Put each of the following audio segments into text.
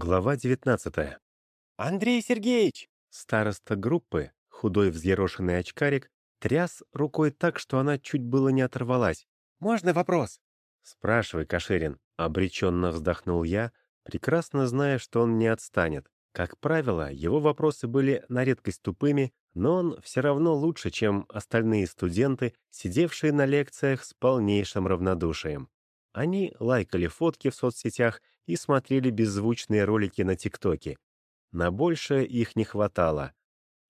Глава 19. «Андрей Сергеевич!» Староста группы, худой взъерошенный очкарик, тряс рукой так, что она чуть было не оторвалась. «Можно вопрос?» «Спрашивай, Каширин», — обреченно вздохнул я, прекрасно зная, что он не отстанет. Как правило, его вопросы были на редкость тупыми, но он все равно лучше, чем остальные студенты, сидевшие на лекциях с полнейшим равнодушием. Они лайкали фотки в соцсетях и смотрели беззвучные ролики на ТикТоке. На большее их не хватало.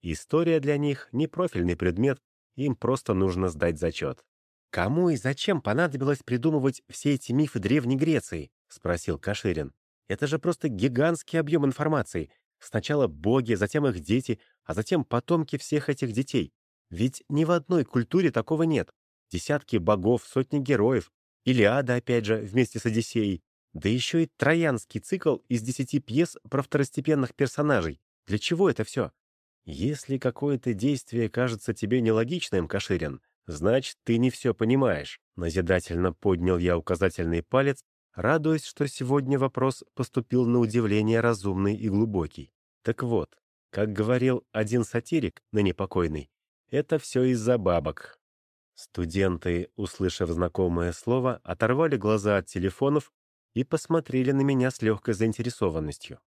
История для них — не профильный предмет, им просто нужно сдать зачет. «Кому и зачем понадобилось придумывать все эти мифы Древней Греции?» — спросил Каширин. «Это же просто гигантский объем информации. Сначала боги, затем их дети, а затем потомки всех этих детей. Ведь ни в одной культуре такого нет. Десятки богов, сотни героев. Илиада, опять же, вместе с Одиссеей. Да еще и троянский цикл из десяти пьес про второстепенных персонажей. Для чего это все? Если какое-то действие кажется тебе нелогичным, Каширин, значит, ты не все понимаешь. Назидательно поднял я указательный палец, радуясь, что сегодня вопрос поступил на удивление разумный и глубокий. Так вот, как говорил один сатирик, ныне покойный, это все из-за бабок. Студенты, услышав знакомое слово, оторвали глаза от телефонов и посмотрели на меня с легкой заинтересованностью.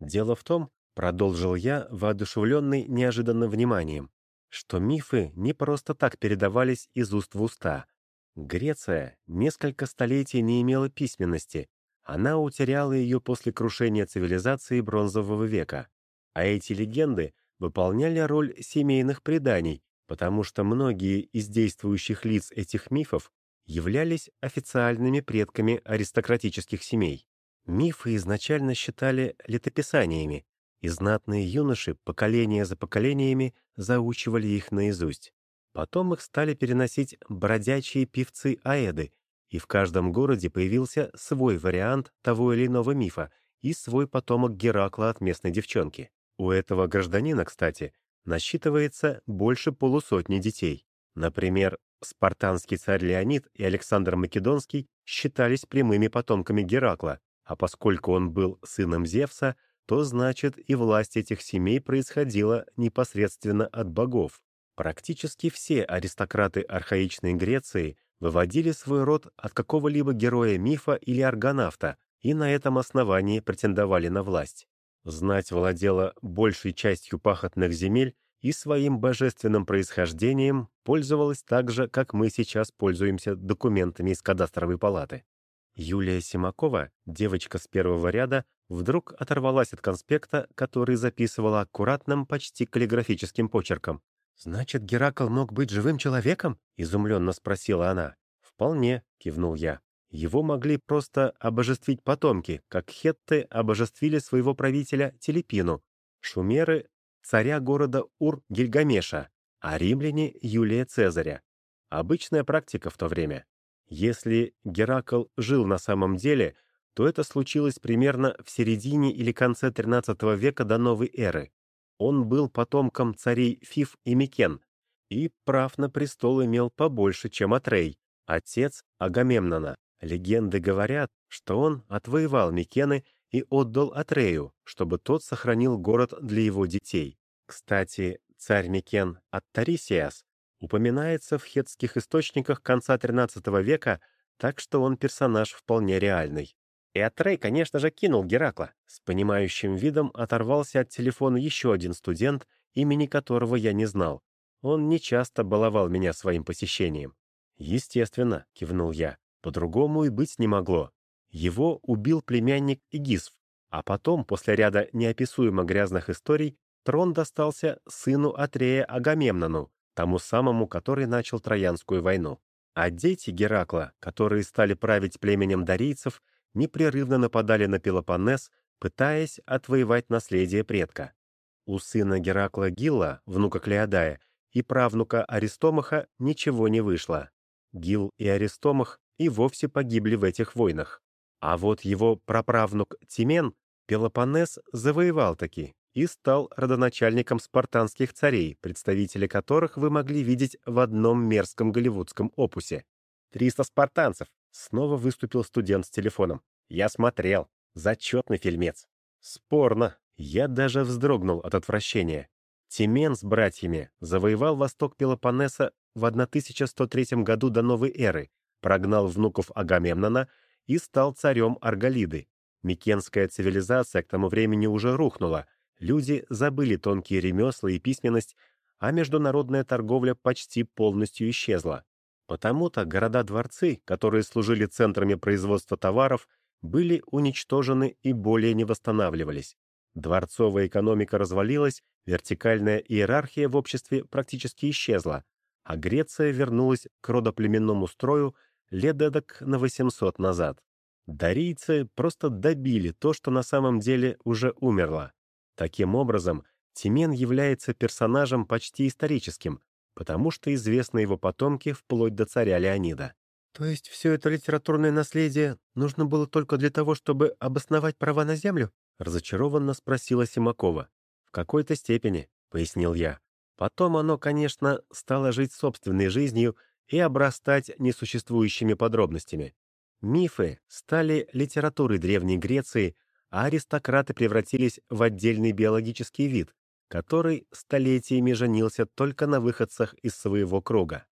Дело в том, продолжил я, воодушевленный неожиданным вниманием, что мифы не просто так передавались из уст в уста. Греция несколько столетий не имела письменности, она утеряла ее после крушения цивилизации Бронзового века, а эти легенды выполняли роль семейных преданий, потому что многие из действующих лиц этих мифов являлись официальными предками аристократических семей. Мифы изначально считали летописаниями, и знатные юноши поколения за поколениями заучивали их наизусть. Потом их стали переносить бродячие певцы-аэды, и в каждом городе появился свой вариант того или иного мифа и свой потомок Геракла от местной девчонки. У этого гражданина, кстати, насчитывается больше полусотни детей. Например, Спартанский царь Леонид и Александр Македонский считались прямыми потомками Геракла, а поскольку он был сыном Зевса, то значит и власть этих семей происходила непосредственно от богов. Практически все аристократы архаичной Греции выводили свой род от какого-либо героя мифа или аргонавта и на этом основании претендовали на власть. Знать владела большей частью пахотных земель и своим божественным происхождением пользовалась так же, как мы сейчас пользуемся документами из кадастровой палаты. Юлия Симакова, девочка с первого ряда, вдруг оторвалась от конспекта, который записывала аккуратным, почти каллиграфическим почерком. «Значит, Геракл мог быть живым человеком?» — изумленно спросила она. «Вполне», — кивнул я. «Его могли просто обожествить потомки, как хетты обожествили своего правителя Телепину. Шумеры царя города Ур-Гильгамеша, а римляне — Юлия Цезаря. Обычная практика в то время. Если Геракл жил на самом деле, то это случилось примерно в середине или конце XIII века до новой эры. Он был потомком царей Фиф и Микен, и прав на престол имел побольше, чем Атрей, отец Агамемнона. Легенды говорят, что он отвоевал Микены и отдал Атрею, чтобы тот сохранил город для его детей. Кстати, царь Микен Аттарисиас упоминается в хеттских источниках конца XIII века, так что он персонаж вполне реальный. И Атрей, конечно же, кинул Геракла. С понимающим видом оторвался от телефона еще один студент, имени которого я не знал. Он нечасто баловал меня своим посещением. «Естественно», — кивнул я, — «по-другому и быть не могло. Его убил племянник Игисф, а потом, после ряда неописуемо грязных историй, трон достался сыну Атрея Агамемнону, тому самому, который начал Троянскую войну. А дети Геракла, которые стали править племенем дарийцев, непрерывно нападали на Пелопоннес, пытаясь отвоевать наследие предка. У сына Геракла Гилла, внука Клеодая, и правнука Аристомаха ничего не вышло. Гил и Аристомах и вовсе погибли в этих войнах. А вот его праправнук Тимен Пелопоннес завоевал таки и стал родоначальником спартанских царей, представители которых вы могли видеть в одном мерзком голливудском опусе. «Триста спартанцев!» — снова выступил студент с телефоном. «Я смотрел. Зачетный фильмец». Спорно. Я даже вздрогнул от отвращения. Тимен с братьями завоевал восток Пелопоннеса в 1103 году до новой эры, прогнал внуков Агамемнона и стал царем Арголиды. Микенская цивилизация к тому времени уже рухнула, люди забыли тонкие ремесла и письменность, а международная торговля почти полностью исчезла. Потому-то города-дворцы, которые служили центрами производства товаров, были уничтожены и более не восстанавливались. Дворцовая экономика развалилась, вертикальная иерархия в обществе практически исчезла, а Греция вернулась к родоплеменному строю лет эдак на 800 назад. Дарийцы просто добили то, что на самом деле уже умерло. Таким образом, Тимен является персонажем почти историческим, потому что известны его потомки вплоть до царя Леонида. То есть все это литературное наследие нужно было только для того, чтобы обосновать права на землю? Разочарованно спросила Симакова. В какой-то степени, пояснил я. Потом оно, конечно, стало жить собственной жизнью и обрастать несуществующими подробностями. Мифы стали литературой Древней Греции, а аристократы превратились в отдельный биологический вид, который столетиями женился только на выходцах из своего круга.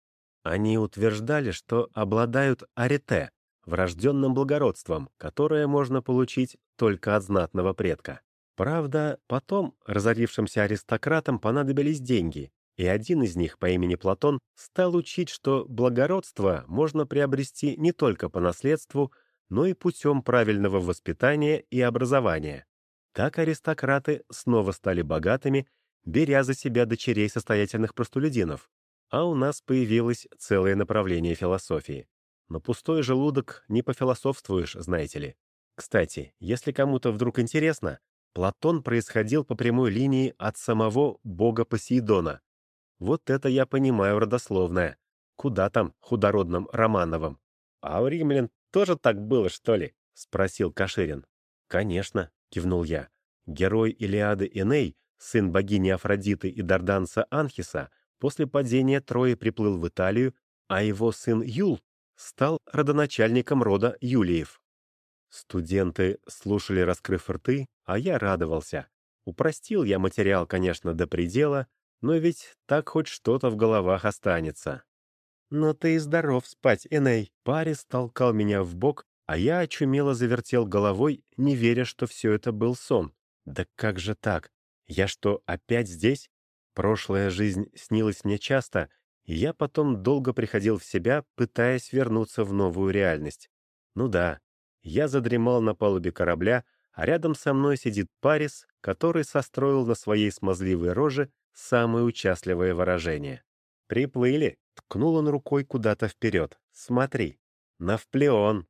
Они утверждали, что обладают арете, врожденным благородством, которое можно получить только от знатного предка. Правда, потом разорившимся аристократам понадобились деньги, и один из них по имени Платон стал учить, что благородство можно приобрести не только по наследству, но и путем правильного воспитания и образования. Так аристократы снова стали богатыми, беря за себя дочерей состоятельных простолюдинов. А у нас появилось целое направление философии. На пустой желудок не пофилософствуешь, знаете ли. Кстати, если кому-то вдруг интересно, Платон происходил по прямой линии от самого бога Посейдона. Вот это я понимаю родословное. Куда там худородным Романовым? А у римлян тоже так было, что ли? Спросил Каширин. Конечно, кивнул я. Герой Илиады Эней, сын богини Афродиты и Дарданца Анхиса, после падения Трои приплыл в Италию, а его сын Юл стал родоначальником рода Юлиев. Студенты слушали, раскрыв рты, а я радовался. Упростил я материал, конечно, до предела, но ведь так хоть что-то в головах останется. «Но ты и здоров спать, Эней!» Парис толкал меня в бок, а я очумело завертел головой, не веря, что все это был сон. «Да как же так? Я что, опять здесь? Прошлая жизнь снилась мне часто, и я потом долго приходил в себя, пытаясь вернуться в новую реальность. Ну да, я задремал на палубе корабля, а рядом со мной сидит Парис, который состроил на своей смазливой роже самое участливое выражение. «Приплыли!» — ткнул он рукой куда-то вперед. «Смотри, навплеон!»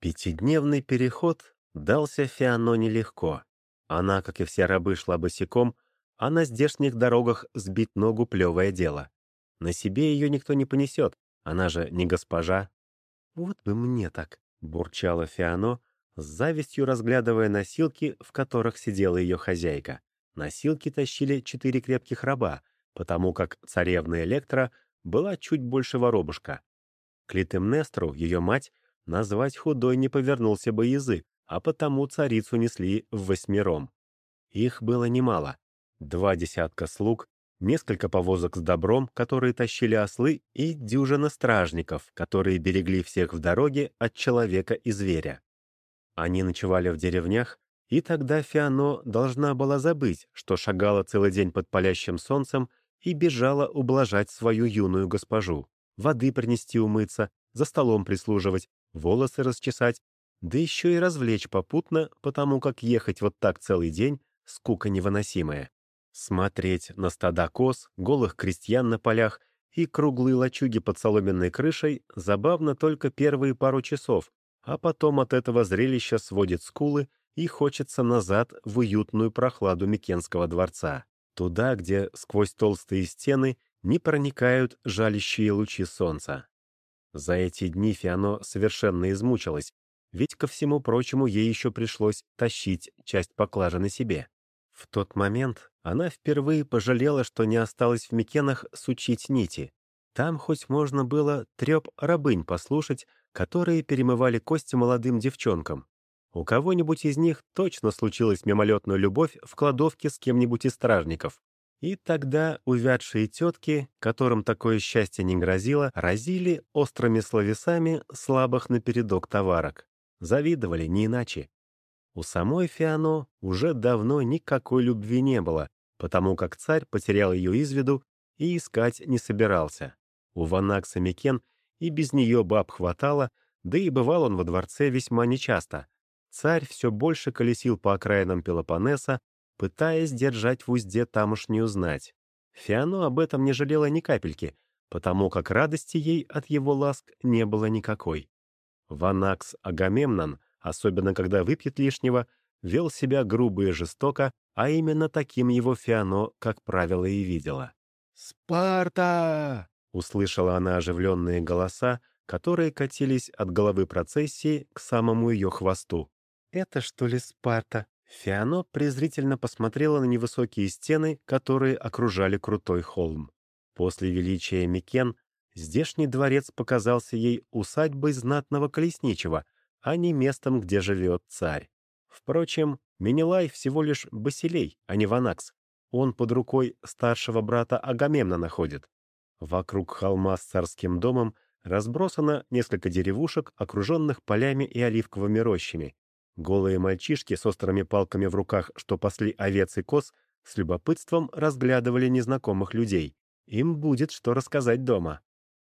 Пятидневный переход дался Фиано нелегко. Она, как и все рабы, шла босиком, а на здешних дорогах сбить ногу — плевое дело. На себе ее никто не понесет, она же не госпожа. «Вот бы мне так!» — бурчала Фиано, с завистью разглядывая носилки, в которых сидела ее хозяйка. Носилки тащили четыре крепких раба, потому как царевна Электра была чуть больше воробушка. Клитемнестру, ее мать, назвать худой не повернулся бы язык, а потому царицу несли в восьмером. Их было немало. Два десятка слуг, несколько повозок с добром, которые тащили ослы, и дюжина стражников, которые берегли всех в дороге от человека и зверя. Они ночевали в деревнях, и тогда Фиано должна была забыть, что шагала целый день под палящим солнцем и бежала ублажать свою юную госпожу, воды принести умыться, за столом прислуживать, волосы расчесать, да еще и развлечь попутно, потому как ехать вот так целый день — скука невыносимая. Смотреть на стада коз, голых крестьян на полях и круглые лачуги под соломенной крышей забавно только первые пару часов, а потом от этого зрелища сводит скулы и хочется назад в уютную прохладу Микенского дворца, туда, где сквозь толстые стены не проникают жалящие лучи солнца. За эти дни Фиано совершенно измучилась, ведь, ко всему прочему, ей еще пришлось тащить часть поклажи на себе. В тот момент она впервые пожалела, что не осталось в Микенах сучить нити. Там хоть можно было треп рабынь послушать, которые перемывали кости молодым девчонкам. У кого-нибудь из них точно случилась мимолетная любовь в кладовке с кем-нибудь из стражников. И тогда увядшие тетки, которым такое счастье не грозило, разили острыми словесами слабых напередок товарок. Завидовали не иначе. У самой Фиано уже давно никакой любви не было, потому как царь потерял ее из виду и искать не собирался. У Ванакса Микен и без нее баб хватало, да и бывал он во дворце весьма нечасто. Царь все больше колесил по окраинам Пелопоннеса, пытаясь держать в узде тамошнюю знать. Фиано об этом не жалела ни капельки, потому как радости ей от его ласк не было никакой. Ванакс Агамемнон, особенно когда выпьет лишнего, вел себя грубо и жестоко, а именно таким его Фиано, как правило, и видела. «Спарта!» — услышала она оживленные голоса, которые катились от головы процессии к самому ее хвосту. «Это что ли Спарта?» Фиано презрительно посмотрела на невысокие стены, которые окружали крутой холм. После величия Микен здешний дворец показался ей усадьбой знатного колесничего, а не местом, где живет царь. Впрочем, Менелай всего лишь Басилей, а не Ванакс. Он под рукой старшего брата Агамемна находит. Вокруг холма с царским домом разбросано несколько деревушек, окруженных полями и оливковыми рощами. Голые мальчишки с острыми палками в руках, что пасли овец и коз, с любопытством разглядывали незнакомых людей. Им будет что рассказать дома.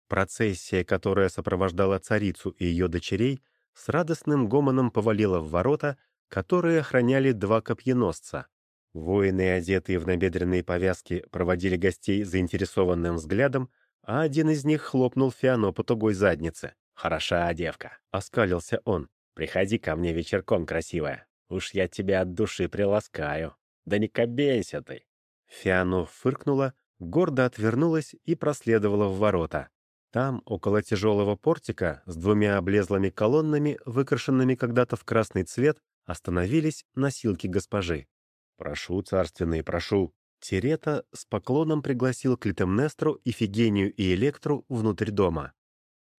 Процессия, которая сопровождала царицу и ее дочерей, с радостным гомоном повалила в ворота, которые охраняли два копьеносца. Воины, одетые в набедренные повязки, проводили гостей заинтересованным взглядом, а один из них хлопнул Фиано по тугой заднице. «Хороша девка», — оскалился он. Приходи ко мне вечерком, красивая. Уж я тебя от души приласкаю. Да не кобейся ты!» Фиано фыркнула, гордо отвернулась и проследовала в ворота. Там, около тяжелого портика, с двумя облезлыми колоннами, выкрашенными когда-то в красный цвет, остановились носилки госпожи. «Прошу, царственные, прошу!» Терета с поклоном пригласил Клитемнестру, Ифигению и Электру внутрь дома.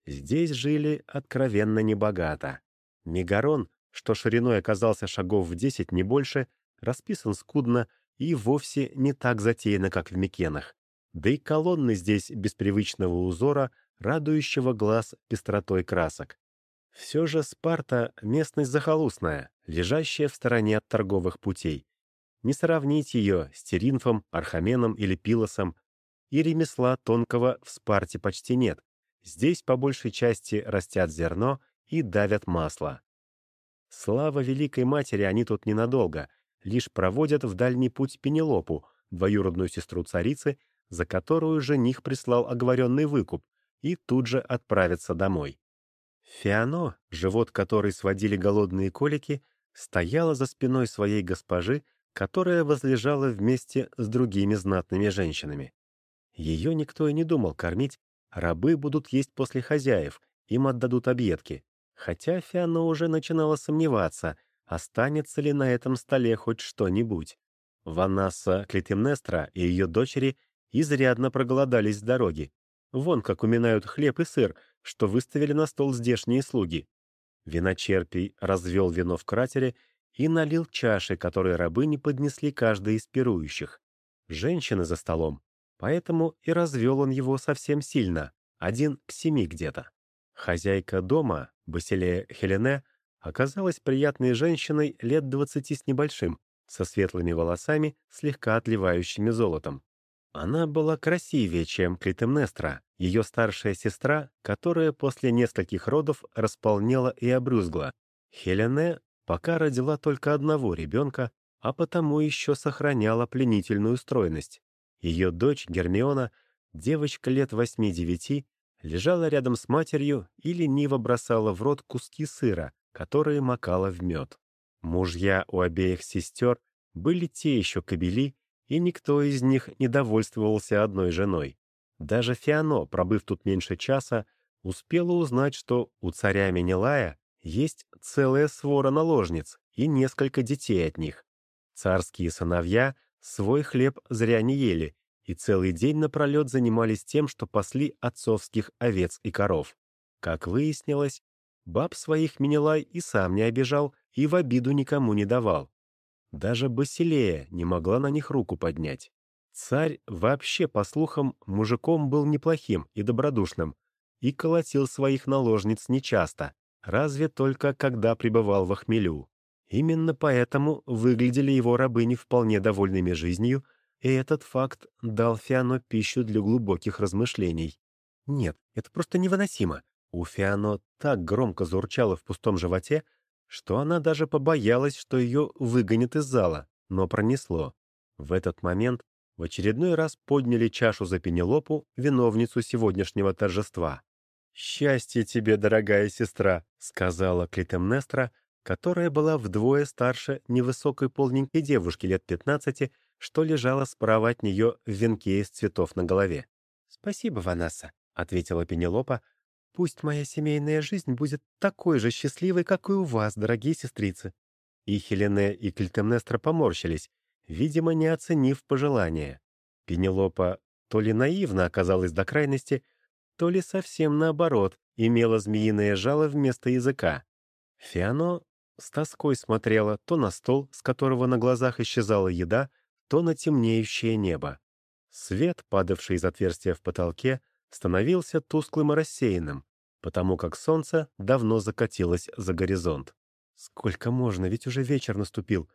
Здесь жили откровенно небогато. Мегарон, что шириной оказался шагов в десять, не больше, расписан скудно и вовсе не так затеяно, как в Микенах. Да и колонны здесь без привычного узора, радующего глаз пестротой красок. Все же Спарта — местность захолустная, лежащая в стороне от торговых путей. Не сравнить ее с Теринфом, Архаменом или Пилосом. И ремесла тонкого в Спарте почти нет. Здесь по большей части растят зерно — и давят масло. Слава Великой Матери они тут ненадолго, лишь проводят в дальний путь Пенелопу, двоюродную сестру царицы, за которую жених прислал оговоренный выкуп, и тут же отправятся домой. Фиано, живот которой сводили голодные колики, стояла за спиной своей госпожи, которая возлежала вместе с другими знатными женщинами. Ее никто и не думал кормить, рабы будут есть после хозяев, им отдадут объедки. Хотя Фиана уже начинала сомневаться, останется ли на этом столе хоть что-нибудь. Ванасса Клитемнестра и ее дочери изрядно проголодались с дороги. Вон как уминают хлеб и сыр, что выставили на стол здешние слуги. Виночерпий развел вино в кратере и налил чаши, которые рабы не поднесли каждый из пирующих. Женщины за столом, поэтому и развел он его совсем сильно, один к семи где-то. Хозяйка дома, Басилея Хелене, оказалась приятной женщиной лет двадцати с небольшим, со светлыми волосами, слегка отливающими золотом. Она была красивее, чем Клитемнестра, ее старшая сестра, которая после нескольких родов располнела и обрюзгла. Хелене пока родила только одного ребенка, а потому еще сохраняла пленительную стройность. Ее дочь Гермиона, девочка лет восьми-девяти, лежала рядом с матерью и лениво бросала в рот куски сыра, которые макала в мед. Мужья у обеих сестер были те еще кобели, и никто из них не довольствовался одной женой. Даже Фиано, пробыв тут меньше часа, успела узнать, что у царя Менелая есть целая свора наложниц и несколько детей от них. Царские сыновья свой хлеб зря не ели и целый день напролет занимались тем, что пасли отцовских овец и коров. Как выяснилось, Баб своих Менелай и сам не обижал, и в обиду никому не давал. Даже Басилея не могла на них руку поднять. Царь вообще, по слухам, мужиком был неплохим и добродушным, и колотил своих наложниц нечасто, разве только когда пребывал в охмелю. Именно поэтому выглядели его рабыни вполне довольными жизнью, и этот факт дал Фиано пищу для глубоких размышлений. Нет, это просто невыносимо. У Фиано так громко заурчало в пустом животе, что она даже побоялась, что ее выгонят из зала, но пронесло. В этот момент в очередной раз подняли чашу за Пенелопу, виновницу сегодняшнего торжества. «Счастье тебе, дорогая сестра», — сказала Клитемнестра, которая была вдвое старше невысокой полненькой девушки лет пятнадцати, что лежала справа от нее в венке из цветов на голове. «Спасибо, Ванесса», — ответила Пенелопа. «Пусть моя семейная жизнь будет такой же счастливой, как и у вас, дорогие сестрицы». И Хелене, и Клитемнестра поморщились, видимо, не оценив пожелания. Пенелопа то ли наивно оказалась до крайности, то ли совсем наоборот, имела змеиное жало вместо языка. Фиано с тоской смотрела то на стол, с которого на глазах исчезала еда, то на темнеющее небо. Свет, падавший из отверстия в потолке, становился тусклым и рассеянным, потому как солнце давно закатилось за горизонт. Сколько можно, ведь уже вечер наступил.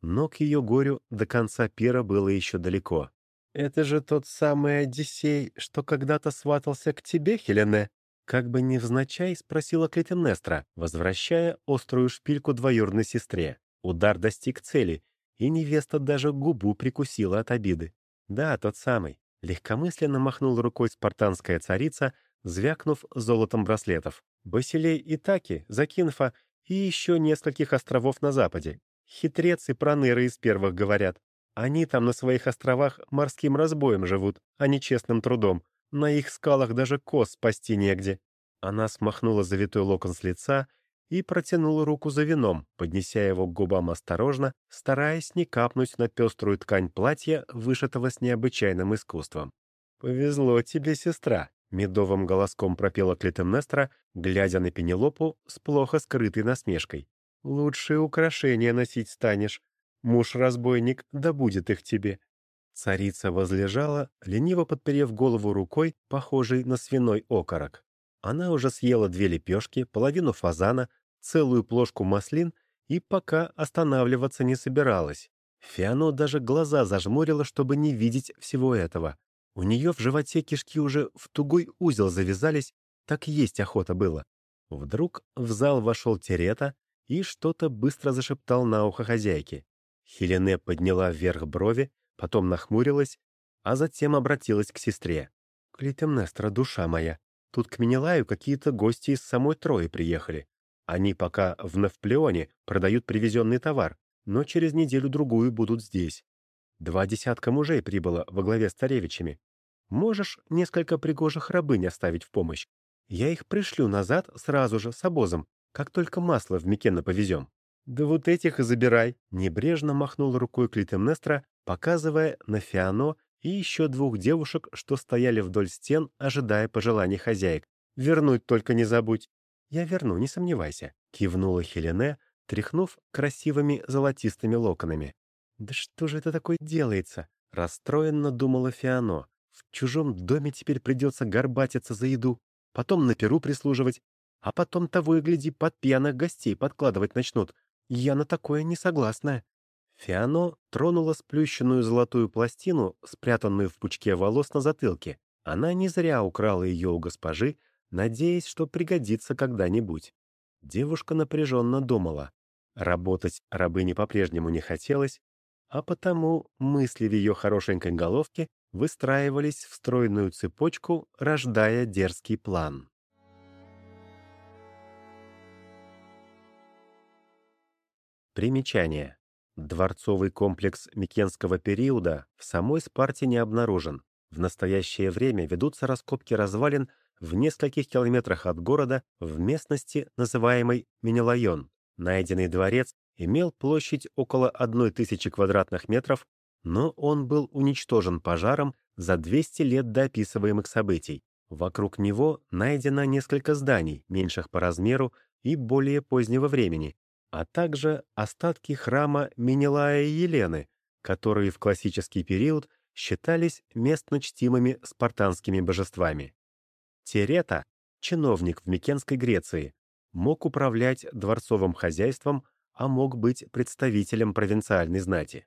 Но к ее горю до конца пира было еще далеко. «Это же тот самый Одиссей, что когда-то сватался к тебе, Хелене?» Как бы невзначай спросила Клетемнестра, возвращая острую шпильку двоюродной сестре. Удар достиг цели, и невеста даже губу прикусила от обиды. «Да, тот самый». Легкомысленно махнул рукой спартанская царица, звякнув золотом браслетов. Басилей Итаки, Закинфа и еще нескольких островов на западе. Хитрец и проныры из первых говорят. Они там на своих островах морским разбоем живут, а не честным трудом. На их скалах даже коз спасти негде. Она смахнула завитой локон с лица и протянула руку за вином, поднеся его к губам осторожно, стараясь не капнуть на пеструю ткань платья, вышитого с необычайным искусством. «Повезло тебе, сестра», — медовым голоском пропела Клитемнестра, глядя на Пенелопу с плохо скрытой насмешкой. «Лучшие украшения носить станешь. Муж-разбойник да будет их тебе». Царица возлежала, лениво подперев голову рукой, похожей на свиной окорок. Она уже съела две лепешки, половину фазана, целую плошку маслин и пока останавливаться не собиралась. Фиано даже глаза зажмурила, чтобы не видеть всего этого. У нее в животе кишки уже в тугой узел завязались, так есть охота было. Вдруг в зал вошел Терета и что-то быстро зашептал на ухо хозяйки. Хелене подняла вверх брови, потом нахмурилась, а затем обратилась к сестре. «Клитемнестра, душа моя, тут к Менелаю какие-то гости из самой Трои приехали. Они пока в Навплеоне продают привезенный товар, но через неделю-другую будут здесь. Два десятка мужей прибыло во главе с царевичами. Можешь несколько пригожих рабынь оставить в помощь? Я их пришлю назад сразу же с обозом, как только масло в Микенно повезем». «Да вот этих и забирай!» — небрежно махнул рукой Клитемнестра, показывая на Фиано и еще двух девушек, что стояли вдоль стен, ожидая пожеланий хозяек. «Вернуть только не забудь!» «Я верну, не сомневайся», — кивнула Хелене, тряхнув красивыми золотистыми локонами. «Да что же это такое делается?» — расстроенно думала Фиано. «В чужом доме теперь придется горбатиться за еду, потом на перу прислуживать, а потом того и гляди под пьяных гостей подкладывать начнут. Я на такое не согласна». Фиано тронула сплющенную золотую пластину, спрятанную в пучке волос на затылке. Она не зря украла ее у госпожи, надеясь, что пригодится когда-нибудь. Девушка напряженно думала. Работать рабыне по-прежнему не хотелось, а потому мысли в ее хорошенькой головке выстраивались в стройную цепочку, рождая дерзкий план. Примечание. Дворцовый комплекс Микенского периода в самой Спарте не обнаружен. В настоящее время ведутся раскопки развалин в нескольких километрах от города в местности, называемой Менелайон. Найденный дворец имел площадь около 1000 квадратных метров, но он был уничтожен пожаром за 200 лет до описываемых событий. Вокруг него найдено несколько зданий, меньших по размеру и более позднего времени, а также остатки храма Менелая Елены, которые в классический период считались местно чтимыми спартанскими божествами. Терета, чиновник в Микенской Греции, мог управлять дворцовым хозяйством, а мог быть представителем провинциальной знати.